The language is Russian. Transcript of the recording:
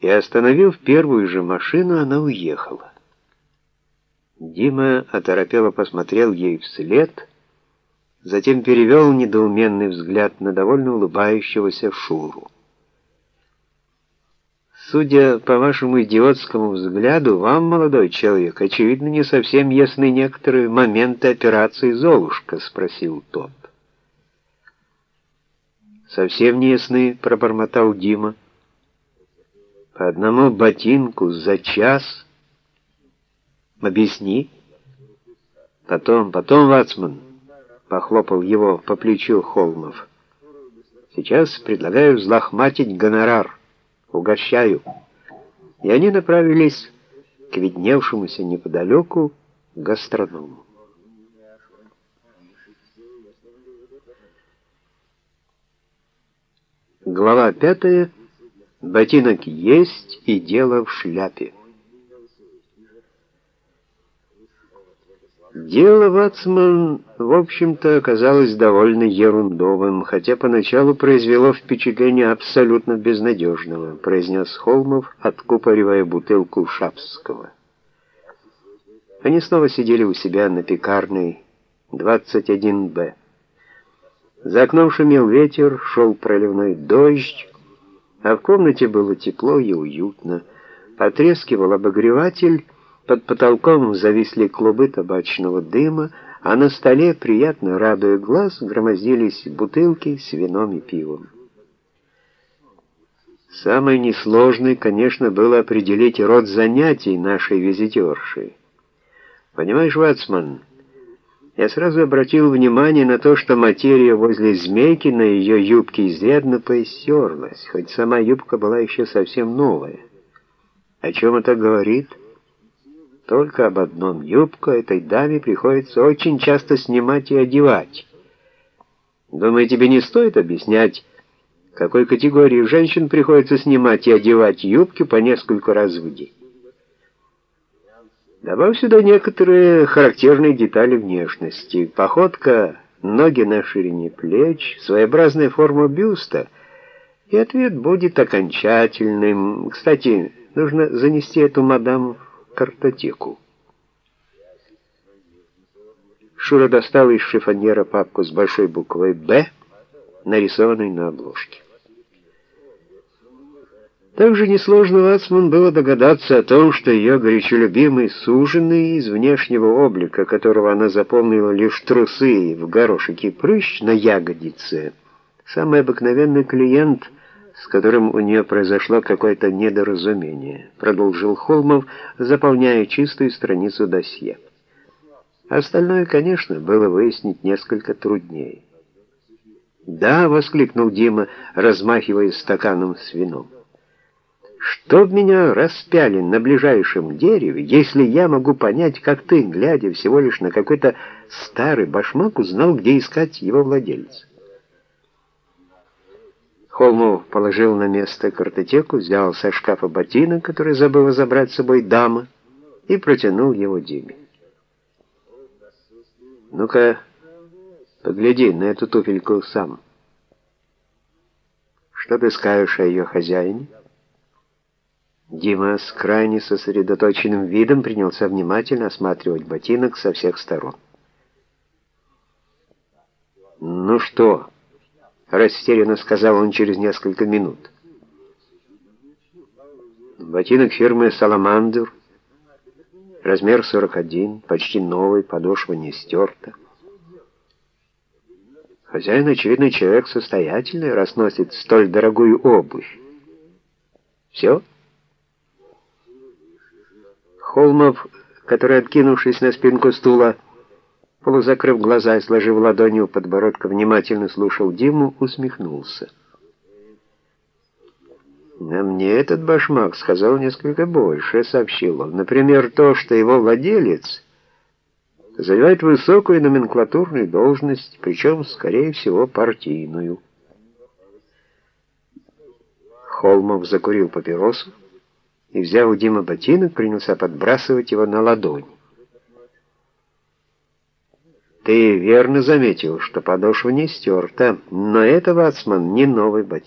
и, остановив первую же машину, она уехала. Дима оторопело посмотрел ей вслед, затем перевел недоуменный взгляд на довольно улыбающегося Шуру. Судя по вашему идиотскому взгляду, вам, молодой человек, очевидно, не совсем ясны некоторые моменты операции «Золушка», — спросил тот. «Совсем не ясны», — пробормотал Дима. «По одному ботинку за час? Объясни». «Потом, потом, Вацман», — похлопал его по плечу Холмов. «Сейчас предлагаю взлохматить гонорар». Угощаю. И они направились к видневшемуся неподалеку гастроному. Глава пятая. Ботинок есть и дело в шляпе. Дело Вацман, в общем-то, оказалось довольно ерундовым, хотя поначалу произвело впечатление абсолютно безнадежного, произнес Холмов, откупоривая бутылку шапского. Они снова сидели у себя на пекарной 21-Б. За окном шумел ветер, шел проливной дождь, а в комнате было тепло и уютно. Потрескивал обогреватель, под потолком зависли клубы табачного дыма, а на столе, приятно радуя глаз, громоздились бутылки с вином и пивом. Самое несложное, конечно, было определить род занятий нашей визитерши. Понимаешь, Вацман, я сразу обратил внимание на то, что материя возле змейки на ее юбке изрядно поистерлась, хоть сама юбка была еще совсем новая. О чем это говорит? — только об одном. Юбку этой даме приходится очень часто снимать и одевать. Думаю, тебе не стоит объяснять, какой категории женщин приходится снимать и одевать юбки по несколько раз в день. Добавь сюда некоторые характерные детали внешности. Походка, ноги на ширине плеч, своеобразная форма бюста, и ответ будет окончательным. Кстати, нужно занести эту мадам картотеку. Шура достал из шифоньера папку с большой буквой «Б», нарисованной на обложке. Также несложно Вацман было догадаться о том, что ее горячо любимый суженый, из внешнего облика которого она заполнила лишь трусы в горошек и прыщ на ягодице, самый обыкновенный клиент — с которым у нее произошло какое-то недоразумение, продолжил Холмов, заполняя чистую страницу досье. Остальное, конечно, было выяснить несколько труднее. «Да!» — воскликнул Дима, размахивая стаканом с вином. «Чтоб меня распяли на ближайшем дереве, если я могу понять, как ты, глядя всего лишь на какой-то старый башмак, узнал, где искать его владельца?» Холмов положил на место картотеку, взял со шкафа ботинок, который забыла забрать с собой дама, и протянул его Диме. «Ну-ка, погляди на эту туфельку сам. Что ты скажешь о ее хозяине?» Дима с крайне сосредоточенным видом принялся внимательно осматривать ботинок со всех сторон. «Ну что?» растерянно сказал он через несколько минут. Ботинок фирмы «Саламандр», размер 41, почти новый, подошва не стерта. Хозяин, очевидно, человек состоятельный, раз носит столь дорогую обувь. Все? Холмов, который, откинувшись на спинку стула, полузакрыв глаза и сложив ладонью подбородка, внимательно слушал Диму, усмехнулся. «А мне этот башмак сказал несколько больше», — сообщил он. «Например, то, что его владелец занимает высокую номенклатурную должность, причем, скорее всего, партийную». Холмов закурил папиросу и, взяв у Димы ботинок, принялся подбрасывать его на ладонь. Ты верно заметил, что подошва не стерта, но это, Вацман, не новый ботинок.